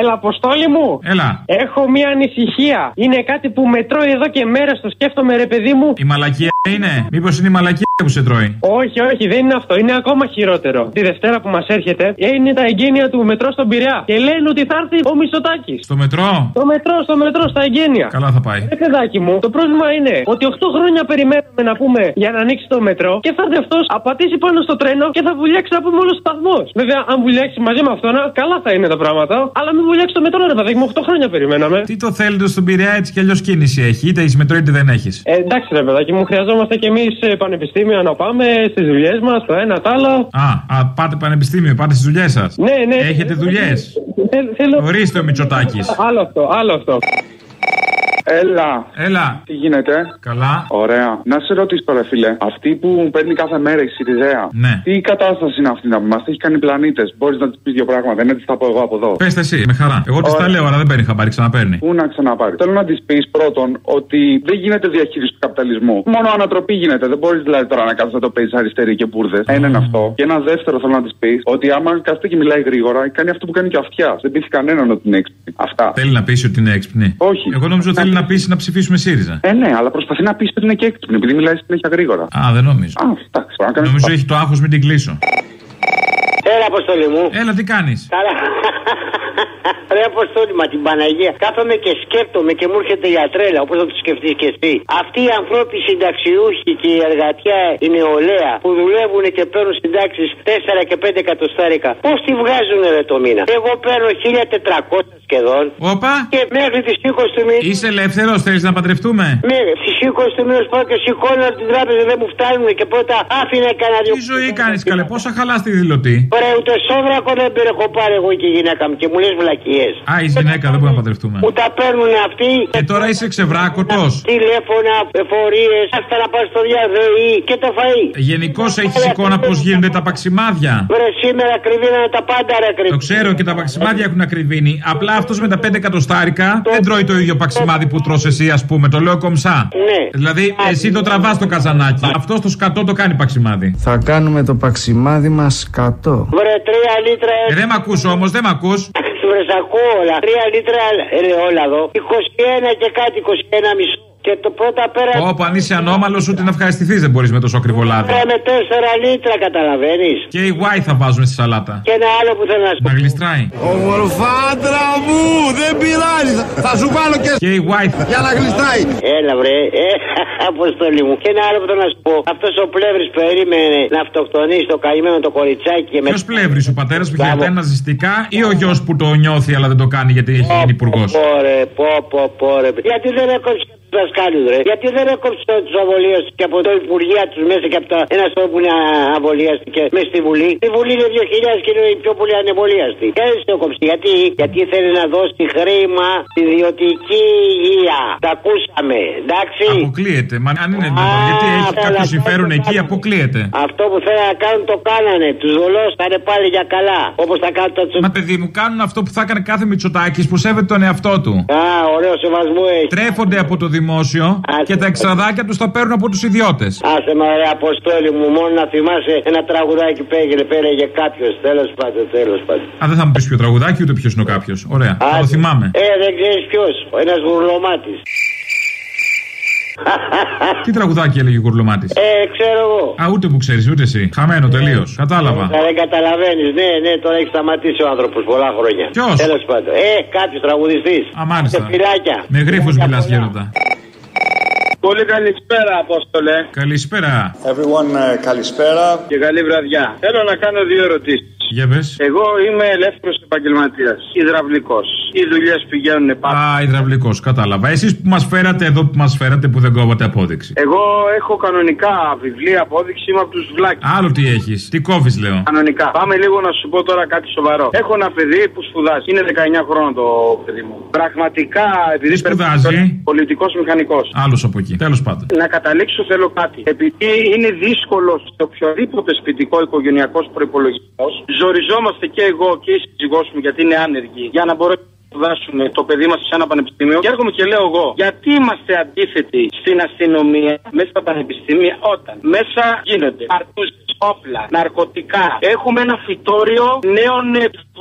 Έλα, αποστόλη μου. Έλα. Έχω μια ανησυχία. Είναι κάτι που με τρώει εδώ και μέρες. Το σκέφτομαι, ρε παιδί μου. Η μαλακία είναι. Μήπως είναι η μαλακία που σε τρώει; Όχι, όχι, δεν είναι αυτό. Είναι ακόμα χειρότερο. Τη Δευτέρα που μας έρχεται είναι τα εγγένεια του μετρό στον Πειραιά. Και λένε ότι θα έρθει ο Μισοτάκη. Στο μετρό; Το μετρό, στο μετρό, στα εγγένεια. Καλά θα πάει. Ε, παιδάκι μου, το πρόβλημα είναι ότι 8 χρόνια περιμένουμε να πούμε για να ανοίξει το μετρό και θα έρθει αυτός, απατήσει πάνω στο τρένο και θα βουλιάξει να πούμε όλος ο σταθμός. Βέβαια, αν βουλιάξει μαζί με αυτόν, καλά θα είναι τα πράγματα. Αλλά μην βουλιάξει το μετρό, ρε παιδάκι μου, 8 χρόνια περιμέναμε. Τι το θέλετε στον Πειραιά έτσι κι αλλιώς κίνηση έχει. Είτε είσαι μετρό είτε δεν έχεις. Ε, εντάξει, ρε παιδάκι μου, χρειαζόμαστε κι εμείς πανεπιστήμιο να πάμε στις δουλειές μας, το ένα το άλλο. Α, α, πάτε πανεπιστήμιο, πάτε στις δουλειές σας. Ναι, ναι. Έχετε δουλειές. Θέλω... Ορίστε ο Μητσοτάκης. Άλλο αυτό, άλλο αυτό. Έλα. Έλα. Τι γίνεται; Καλά. Ωραία. Να σε ρωτήσω τώρα, φίλε. Αυτή που παίρνει κάθε μέρα η Σιριζέα. Ναι. Τι κατάσταση είναι αυτή να μα έχει κάνει πλανήτες. Μπορείς να της πεις δύο πράγματα. Δεν τι θα πω εγώ από εδώ. Πες εσύ, με χαρά. Εγώ της τα λέω, αλλά δεν παίρνει χαμπάρι, ξαναπαίρνει. Πού να ξαναπάρει; Θέλω να της πεις πρώτον ότι δεν γίνεται διαχείριση του καπιταλισμού. Μόνο ανατροπή γίνεται. Δεν μπορείς δηλαδή τώρα να κάθεσαι να το παίζεις αριστερή και μπουρδες. Ένα είναι αυτό. Και ένα δεύτερο θέλω να της πεις ότι άμα κάθεται και μιλάει γρήγορα, κάνει αυτό που κάνει και αυτιά. Δεν πείθει κανέναν ότι είναι έξυπνη. Αυτά. Θέλει να πει ότι είναι έξυπνη. Όχι. Εγώ νομίζω θέλει να πει να ψηφίσουμε ΣΥΡΙΖΑ. Ε, ναι, αλλά προσπαθεί να πει ότι είναι και έξυπνη επειδή μιλάει συνέχεια γρήγορα. Α, δεν νομίζω. Α, εντάξει. μπορεί να κάνει- Νομίζω έχει το άγχος, μην την κλείσω. Έλα, αποστολή μου. Έλα, τι κάνεις; Καλά. Ρε Αποστόλη, μα την Παναγία. Κάθομαι και σκέφτομαι και μου έρχεται η τρέλα, όπως θα το σκεφτείς και εσύ. Αυτοί οι ανθρώποι συνταξιούχοι και η εργατιά, η νεολαία που δουλεύουν και παίρνουν συντάξεις 4 και 5 εκατοστάρικα, πώς τη βγάζουν ρε το μήνα; Εγώ παίρνω 1400 σχεδόν Όπα. και μέχρι τις 20 του μήνα. Είσαι ελεύθερος, θέλεις να παντρευτούμε; Ναι, στις 20 του μήνα πάω και σηκώνω από την τράπεζα, δεν μου φτάνουν και πρώτα άφηνα κανένα δυο. Τι ζωή κάνεις καλέ, πόσα χαλάς τη δηλωτή; Ωραία, ούτε σόβρακο δεν έχω πάρει εγώ και η γυναίκα μου και μου λες βλακίες. Α, είσαι γυναίκα, δεν μπορούμε να παντρευτούμε. Που τα παίρνουν αυτοί. Και τώρα είσαι ξεβράκωτος. Τηλέφωνα, εφορίες, αυτά να πας στο διαδροή και το φαΐ. Γενικώς έχεις εικόνα πώς γίνονται τα παξιμάδια. Βρε σήμερα κρυβίνανε τα πάντα ρε Το κρυβίνανε. ξέρω και τα παξιμάδια έχουν ακριβήνει. Απλά αυτός με τα 5 εκατοστάρικα δεν τρώει το ίδιο παξιμάδι που τρως εσύ, ας πούμε. Το λέω κομψά. Ναι. Δηλαδή, εσύ το τραβάς το καζανάκι. Αυτός το σκατό το κάνει παξιμάδι. Θα κάνουμε το παξιμάδι μας σκατό. Βρε τρία λίτρα. Ε, δεν μ' ακούς όμως, δεν μ' ακούς. Βρε σ' ακούω όλα. Τρία λίτρα ελαιόλαδο. 21 και κάτι, 21 μισό. Και το πρώτα πέρα. Όπου αν είσαι ανώμαλος, ούτε να ευχαριστηθείς δεν μπορείς με τόσο ακριβό λάδι. Πέρα με 4 λίτρα, καταλαβαίνεις. Και η Y θα βάζουμε στη σαλάτα. Και ένα άλλο που θέλω να σου Να γλιστράει. Ομορφάντρα μου, δεν πειράζει. Θα σου βάλω και Και η Y θα. για να γλιστράει. Έλα βρε, ε, αποστολή μου. Και ένα άλλο που θέλω να σου πω. Αυτός ο πλεύρης περίμενε να αυτοκτονήσει το καημένο το κοριτσάκι και με. Ποιος πλεύρης, ο πατέρας που Μπράβο. χαιρετάει ναζιστικά ή ο γιος που το νιώθει αλλά δεν το κάνει γιατί έχει γίνει υπουργός; Πόρε, πω, πω, πω, ρε. Γιατί δεν έκοψε του δασκάλου, ρε. Γιατί δεν έκοψε τους αβολίαστηκε από το Υπουργεία τους μέσα και από τα ένα στόχο που είναι αβολίαστηκε μέσα στη Βουλή. Στη Βουλή είναι 2.000 και είναι οι πιο πολλοί ανεμβολίαστοι. Και δεν το κόψει. Γιατί, γιατί θέλει να δώσει χρήμα στη ιδιωτική υγεία. Τα ακούσαμε, εντάξει. Αποκλείεται. Μα αν είναι δυνατόν, γιατί έχει καλά, κάποιο καλά, συμφέρον καλά. εκεί, αποκλείεται. Αυτό που θέλουν να κάνουν το κάνανε. Τους δολώσανε πάλι για καλά. Όπως θα κάνουν τα Μα παιδί μου, κάνουν αυτό που θα έκανε κάθε Μητσοτάκης που σέβεται τον εαυτό του. Α, ωραίο σεβασμό έχει. Τρέφονται από το δημόσιο και τα εξαδάκια τους τα παίρνουν από τους ιδιώτες. Άσε με ρε αποστόλη μου, μόνο να θυμάσαι ένα τραγουδάκι που έγινε, πέραγε κάποιος. Τέλος πάντων, τέλος πάντων. Α, δεν θα μου πεις ποιο τραγουδάκι, ούτε ποιος είναι ο κάποιος. Ωραία, θα το θυμάμαι. Ε, δεν ξέρεις ποιος. Ένας γουρλωμάτης. Τι τραγουδάκι έλεγε ο Κουρλωμάτη. Ε, ξέρω εγώ. Α, ούτε που ξέρεις, ούτε εσύ. Χαμένο τελείως. Κατάλαβα. Ε, δεν καταλαβαίνεις. Ναι, ναι, τώρα έχει σταματήσει ο άνθρωπος πολλά χρόνια. Ποιος; Τέλος πάντων. Ε, κάποιος τραγουδιστής. Α, μάλιστα. Σε φυλάκια. Με γρήφου μιλάς, γέροντα. Πολύ καλησπέρα, Απόστολε. Καλησπέρα. Everyone, uh, καλησπέρα. Και καλή βραδιά. Θέλω να κάνω δύο ερωτήσεις. Για πες. Εγώ είμαι ελεύθερος επαγγελματίας. Υδραυλικός. Οι δουλειές πηγαίνουν πάρα. Α, υδραυλικός, κατάλαβα. Εσείς που μας φέρατε εδώ που μας φέρατε που δεν κόβατε απόδειξη. Εγώ έχω κανονικά βιβλία απόδειξη, είμαι από τους βλάκες. Άλλο τι έχεις. Τι κόβεις, λέω. Κανονικά. Πάμε λίγο να σου πω τώρα κάτι σοβαρό. Έχω ένα παιδί που σπουδάζει. Είναι 19 χρόνων το παιδί μου. Πραγματικά, επειδή Τι σπουδάζει; πολιτικός μηχανικός. Άλλος από εκεί. Τέλος πάντων. Να καταλήξω θέλω κάτι. Επειδή είναι δύσκολος σε οποιοδήποτε σπιτικό οικογενειακός προπολογισμό, ζοριζόμαστε και εγώ και η σύζυγός μου γιατί είναι άνεργοι για να μπορέσουμε να σπουδάσουν το παιδί μας σε ένα πανεπιστήμιο. Και έρχομαι και λέω εγώ, γιατί είμαστε αντίθετοι στην αστυνομία μέσα στα πανεπιστήμια όταν μέσα γίνονται αρτούζες, όπλα, ναρκωτικά. Έχουμε ένα φυτόριο νέων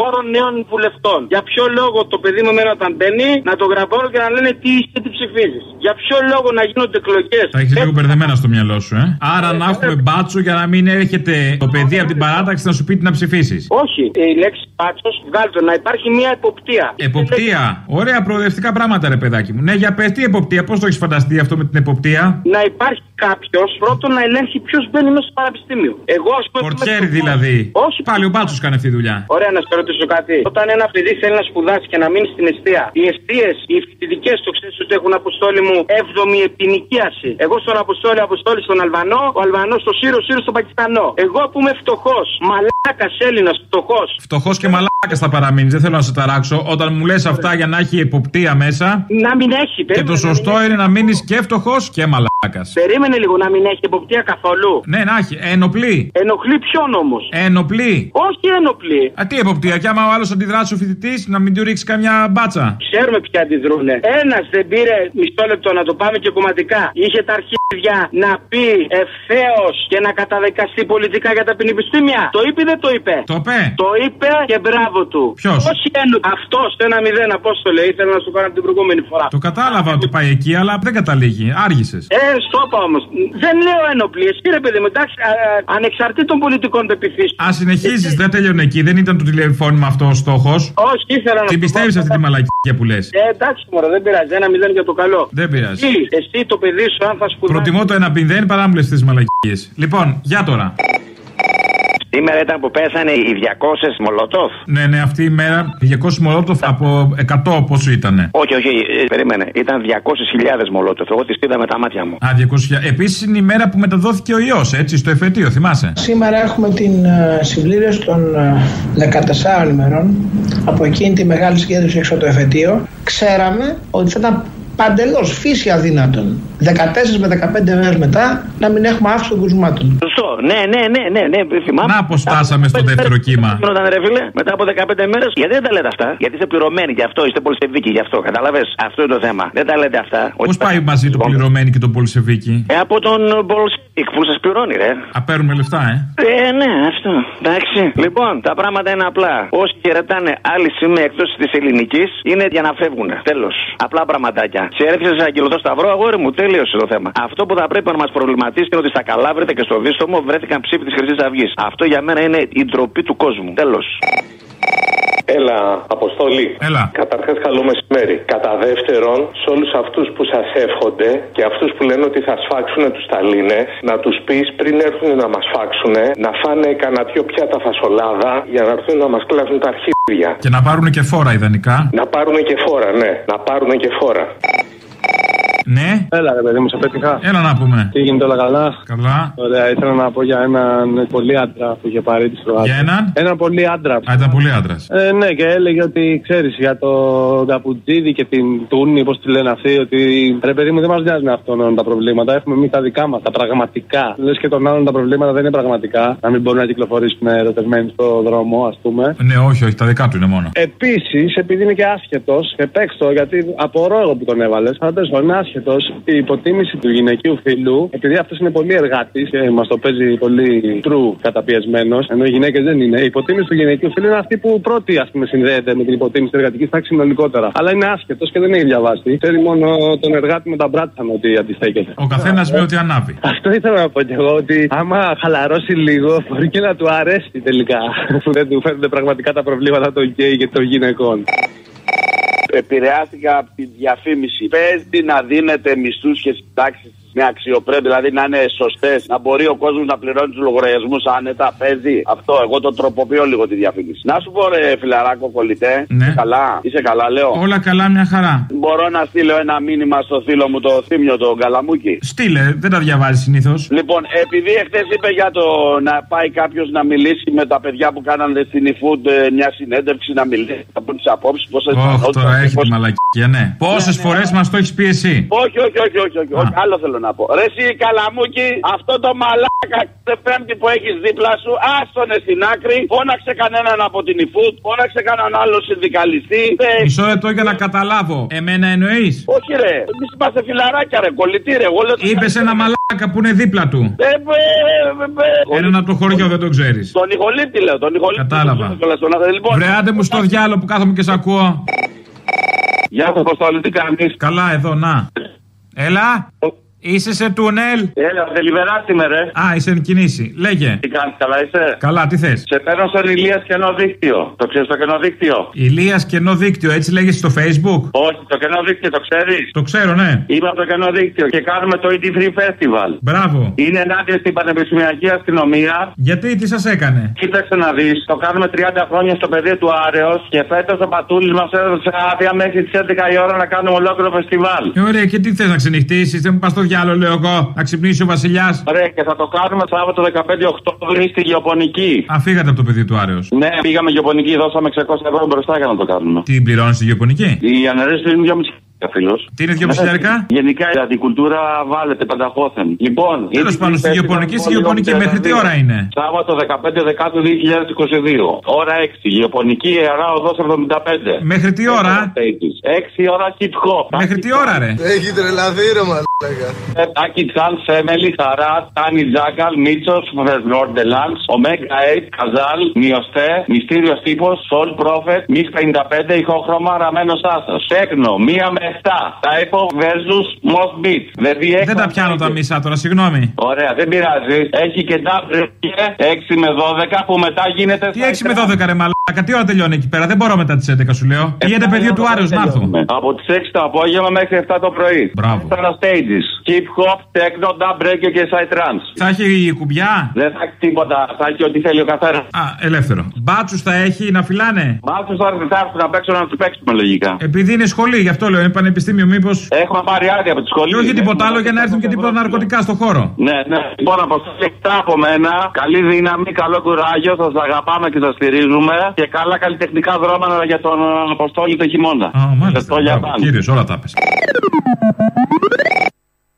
ε, φόρων νέων βουλευτών. Για ποιο λόγο το παιδί μου εμένα όταν μπαίνει να το γραπώνω και να λένε τι είσαι, τι ψηφίζεις. Για ποιο λόγο να γίνονται εκλογές. Τα έχεις λίγο μπερδεμένα στο μυαλό σου, ε. Άρα να έχουμε μπάτσο για να μην έρχεται το παιδί από την παράταξη να σου πει τι να ψηφίσεις. Όχι, η λέξη μπάτσος βγάλει το να υπάρχει μια εποπτεία. Εποπτεία. Ωραία προοδευτικά πράγματα, ρε παιδάκι μου. Ναι, για πες τι εποπτεία, πώς το έχεις φανταστεί αυτό με την εποπτεία; Να υπάρχει κάποιος πρώτον να ελέγχει ποιος μπαίνει μέσα στο πανεπιστήμιο. Εγώ ας πούμε. Πορτιέρι δηλαδή. Όχι. Πάλι ο μπάτσος κάνει αυτή τη δουλειά. Ωραία, να σε ρωτήσω κάτι. Όταν ένα παιδί θέλει να σπουδάσει και να μείνει στην αιστεία, οι αιστείες, οι φοιτητικές, το ξέρεις ότι έχουν αποστόλη μου 7η επινοικίαση. Εγώ στον Αποστόλη, Αποστόλη στον Αλβανό, ο Αλβανός στο Σύρο, Σύρος στον Πακιστανό. Εγώ που είμαι φτωχός, μαλάκας Έλληνας, φτωχός. Φτωχός και μαλάκας θα παραμείνεις, δεν θέλω να σε ταράξω. Όταν μου λες αυτά για να έχει εποπτεία μέσα. Να μην έχει, Και το σωστό είναι να μείνεις και φτωχός και μαλάκας. Περίμενε λίγο να μην έχει εποπτεία καθόλου. Ναι, να έχει. Ενοπλή. Ενοχλεί ποιον όμως; Ενοπλή. Όχι ένοπλη. Α, τι εποπτεία, κι άμα ο άλλος αντιδράσει ο φοιτητής, να μην του ρίξει καμιά μπάτσα. Ξέρουμε ποια αντιδρούνε. Ένας δεν πήρε μισό λεπτό να το πάμε και κομματικά. Είχε τα αρχίδια να πει ευθέως και να καταδικαστεί πολιτικά για τα πανεπιστήμια. Το είπε ή δεν το είπε; Το είπε. Το είπε και μπράβο του. Ποιος; Όχι ένο... Αυτός ένα μηδέν, απόστολε. Ήθελα να σου κάνω την προηγούμενη φορά. Το κατάλαβα ότι πάει εκεί, αλλά δεν καταλήγει. Άργησες. Ε, στο είπα όμως. Δεν λέω ένοπλη. Εσύ ρε παιδί μου, εντάξει, α, α, ανεξαρτήτων πολιτικών πεπιθήσεων. Α συνεχίζεις, δεν τελειώνει εκεί. Δεν ήταν το τηλεφώνημα αυτό ο στόχος. Όχι, ήθελα να Την σου πω- πιστεύεις αυτή τη μαλακία που λες; Ε, εντάξει, μωρέ, δεν πειράζει. Ένα μηδέν για το καλό. Δεν πειράζει. Εσύ, εσύ το παιδί σου, αν θα σπουδάσει. Προτιμώ το ένα πινδέν παρά να μου λες τις μαλακίες. Λοιπόν, για τώρα. Σήμερα ήταν που πέσανε οι 200 Μολοτόφ. Ναι, ναι, αυτή η μέρα 200 μολότοφ από 100 πόσο ήταν. Όχι, όχι, ε, περίμενε. Ήταν 200.000 Μολότοφ. Εγώ τις είδα με τα μάτια μου. Α, 200. Επίσης είναι η μέρα που μεταδόθηκε ο ιός, έτσι, στο εφετείο, θυμάσαι; Σήμερα έχουμε την ε, συμπλήρωση των ε, 14 ημερών από εκείνη τη μεγάλη συγκέντρωση έξω από το εφετείο. Ξέραμε ότι θα ήταν παντελώς φύση αδύνατον 14 με 15 μέρες μετά να μην έχουμε αύξηση των κρουσμάτων. Σωστό. Ναι, ναι, ναι, ναι, ναι, θυμάμαι. Να πως φτάσαμε στο δεύτερο κύμα. Γινόταν ρε φίλε, μετά από 15 μέρες. Γιατί δεν τα λέτε αυτά; Γιατί είστε πληρωμένοι γι' αυτό, είστε πολυστευίκοι γι' αυτό. Κατάλαβες; Αυτό είναι το θέμα. Δεν τα λέτε αυτά. Πώς πάει μαζί το πληρωμένη και το Πολσεβίκη. Ε, από τον Πολσεβίκ που σας πληρώνει, ρε. Α, παίρνουμε λεφτά, ε. Ε, ναι, αυτό. Εντάξει. Λοιπόν, τα πράγματα είναι απλά. Όσοι χαιρετάνε άλλη σημαία εκτός της ελληνικής είναι για να φεύγουν. Τέλος. Απλά πραγματάκια. Σε έρθει σε αγγελωτός σταυρό, αγόρι μου, τέλειωσε το θέμα. Αυτό που θα πρέπει να μας προβληματίσει είναι ότι στα Καλάβρητα και στο Δίστομο βρέθηκαν ψήφοι της Χρυσής Αυγής. Αυτό για μένα είναι η ντροπή του κόσμου. Τέλος. Έλα, Αποστολή. Έλα. Καταρχάς, καλό μεσημέρι. Κατά δεύτερον, σε όλους αυτούς που σας εύχονται και αυτούς που λένε ότι θα σφάξουν τους ταλίνε, να τους πεις πριν έρθουν να μας φάξουν, να φάνε κανένα δυο πιάτα φασολάδα για να έρθουν να μας κλάσουν τα αρχίδια. Και να πάρουν και φόρα ιδανικά. Να πάρουν και φόρα, ναι. Να πάρουν και φόρα. Ναι. Έλα, ρε παιδί μου, σε πέτυχα. Έλα να πούμε. Τι γίνεται όλα καλά; Καλά. Ωραία, ήθελα να πω για έναν πολύ άντρα που είχε πάρει τη Κροάτια. Για έναν; Έναν πολύ άντρα. Α, ήταν πολύ άντρας. Ε, ναι, και έλεγε ότι ξέρεις για το Καπουτζίδι και την Τούνη, πώς τη λένε αυτοί, ότι ρε παιδί μου δεν μας νοιάζουν αυτόν τα προβλήματα. Έχουμε εμείς τα δικά μας, τα πραγματικά. Λες και των άλλων τα προβλήματα δεν είναι πραγματικά. Να μην μπορούν να κυκλοφορήσουν ερωτευμένοι στο δρόμο, ας πούμε. Ναι, όχι, όχι, τα δικά του είναι μόνο. Επίσης, επειδή είναι και άσχετος, και παίξω γιατί απορώ εγώ που τον έβαλες, αλλά τέλο πάντων είναι άσχετο, η υποτίμηση του γυναικείου φίλου, επειδή αυτός είναι πολύ εργάτης και μας το παίζει πολύ true καταπιεσμένος, ενώ οι γυναίκες δεν είναι. Η υποτίμηση του γυναικείου φίλου είναι αυτή που πρώτη ας πούμε, συνδέεται με την υποτίμηση της εργατικής τάξης συνολικότερα. Αλλά είναι άσχετος και δεν έχει διαβάσει. Ξέρει μόνο τον εργάτη με τα μπράτσα ότι αντιστέκεται. Ο καθένας με ό,τι ανάβει. Αυτό ήθελα να πω κι εγώ ότι άμα χαλαρώσει λίγο μπορεί και να του αρέσει τελικά. Που δεν του φαίνονται πραγματικά τα προβλήματα των γκέι και των γυναικών. Επηρεάστηκα από τη διαφήμιση. Παίζει να δίνετε μισθούς και συντάξεις με αξιοπρέπεια, δηλαδή να είναι σωστές, να μπορεί ο κόσμος να πληρώνει τους λογαριασμούς άνετα. Παίζει αυτό. Εγώ το τροποποιώ λίγο τη διαφήμιση. Να σου πω, ρε φιλαράκο κολλητέ. Ναι. Καλά, είσαι καλά, λέω. Όλα καλά, μια χαρά. Μπορώ να στείλω ένα μήνυμα στο φίλο μου το θύμιο, τον Καλαμούκι. Στείλε, δεν τα διαβάζεις συνήθως. Λοιπόν, επειδή εχθές είπε για το να πάει κάποιος να μιλήσει με τα παιδιά που κάνανε στην eFood ε, μια συνέντευξη, να μιλήσει από τις απόψεις, πώς Όχι, τώρα έχει τη μαλακία, ναι. Πόσες φορές μας το έχεις πει εσύ; Όχι, όχι, όχι, όχι, όχι, όχι. άλλο θέλω να πω. Ρε εσύ καλαμούκι, αυτό το μαλάκα κάθε πέμπτη που έχεις δίπλα σου, άστονε στην άκρη, φώναξε κανέναν από την ΙΦΟΥΤ, φώναξε κανέναν άλλο συνδικαλιστή. Ε, Μισό λεπτό για να καταλάβω. Εμένα εννοείς; Όχι ρε, εμείς είμαστε φιλαράκια ρε, κολλητή ρε. Εγώ λέω ότι- Είπες ένα μαλάκα που είναι δίπλα του. Ε, ε, ε, ε, Έναν από το χωριό δεν τον ξέρεις. Τον Ιχολίτη λέω, τον Ιχολίτη. Κατάλαβα. Λοιπόν, Βρε άντε μου στο διάλογο που κάθομαι και σ' ακούω. Γεια σας, Αποστόλη, τι κάνεις; Καλά, εδώ, να. Έλα. Είσαι σε τούνελ; Έλα, δεν λιβεράστη με ρε. Α, είσαι εν κινήσει. Λέγε. Τι κάνεις, καλά είσαι; Καλά, τι θες; Σε παίρνω στον Ηλίας κενό δίκτυο. Το ξέρεις το κενό δίκτυο; Ηλίας κενό δίκτυο, έτσι λέγεσαι στο facebook; Όχι, το κενό δίκτυο το ξέρεις; Το ξέρω, ναι. Είμαι από το κενό δίκτυο και κάνουμε το ET Free Festival. Μπράβο. Είναι ενάντια στην πανεπιστημιακή αστυνομία. Γιατί, τι σας έκανε; Κοίταξε να δεις, το κάνουμε 30 χρόνια στο πεδίο του Άρεος και φέτος ο Πατούλης μας έδωσε άδεια μέχρι τις 11 η ώρα να κάνουμε ολόκληρο φεστιβάλ. Ε, ωραία, και τι θες να ξενυχτήσεις, δεν μου πας στο διάλογο, λέω εγώ. Να ξυπνήσει ο Βασιλιάς. Ωραία, και θα το κάνουμε Σάββατο 15 Οκτώβρη στη Γεωπονική. Α, φύγατε από το παιδί του Άρεος. Ναι, πήγαμε Γεωπονική, δώσαμε 600 ευρώ μπροστά για να το κάνουμε. Τι πληρώνεις στη γεωπονική; Η αναρρύθμιση είναι 2,5 φίλο. Τι είναι 2,5 χιλιάρικα; Γενικά η αντικουλτούρα βάλετε πενταχώθεν. Λοιπόν, Τέλος ήδη πάντων, στη φestival γεωπονική, στη λοιπόν, γεωπονική, λοιπόν, μέχρι τι 32. ώρα είναι; Σάββατο 15 Δεκάτου 2022. Ώρα 6. Γεωπονική Ιερά Οδός 75. Μέχρι τι ώρα; 6 ώρα hip hop. Μέχρι τι ώρα, ρε; Έχει τρελαθεί ρε μαλάκα. Τάκι Τσάν, Φέμελι, Χαρά, Τάνι Τζάκαλ, Μίτσος, Φρεσνόρ Ντελάν, Ωμέγα 8, Καζάλ, Μιωστέ, Μυστήριος Τύπος, Σολ Πρόφετ, Μι 55, Ηχόχρωμα, Ραμένος Άσο. Τέκνο, 1 με 7. Τάιπο versus Most Beat. Δηλαδή Δεν τα πιάνω τα μισά τώρα, συγγνώμη. Ωραία, δεν πειράζει. Έχει και W 6 με 12 που μετά γίνεται. Τι 6 με 12 ρε μαλάκα, τι ώρα τελειώνει εκεί πέρα, δεν μπορώ μετά τις 11 σου λέω. Πήγαινε πεδίο του Άρεο να έρθω. Από τις 6 το απόγευμα μέχρι 7 το πρωί. Μπράβο. Τέσσερα stages. Hip hop, techno, dub break και side trance. Θα έχει κουμπιά; Δεν θα έχει τίποτα. Θα έχει ό,τι θέλει ο καθένας. Α, ελεύθερο. Μπάτσους θα έχει να φυλάνε; Μάλιστα θα έρθουν θα έρθουν να παίξουν να τους παίξουμε λογικά. Επειδή είναι σχολή, γι' αυτό λέω, είναι πανεπιστήμιο, μήπως. Έχουμε πάρει άδεια από τη σχολή. Και όχι τίποτα άλλο για να έρθουν και τίποτα ναρκωτικά στο χώρο. Ναι, ναι. Λοιπόν, αποστολή αυτά από μένα. Καλή δύναμη, καλό κουράγιο. Σας αγαπάμε και σας στηρίζουμε. Και καλά καλλιτεχνικά δρόμενα για τον Αποστόλη το χειμώνα. Α, μάλιστα. Ευχαριστώ για Μπράβο, πάντα. Κύριος, όλα τα πες.